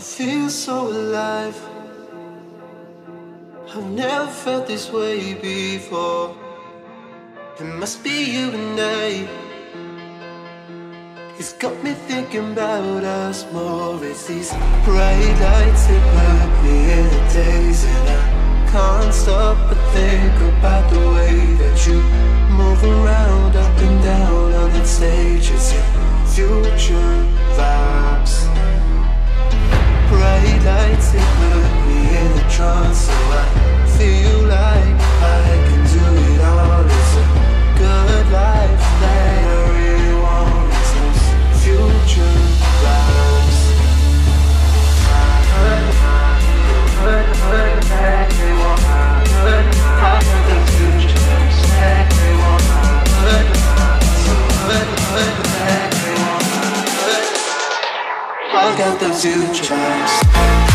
I feel so alive. I've never felt this way before. It must be you and I. It's got me thinking about us more. It's these bright lights that put me in a daze, The future.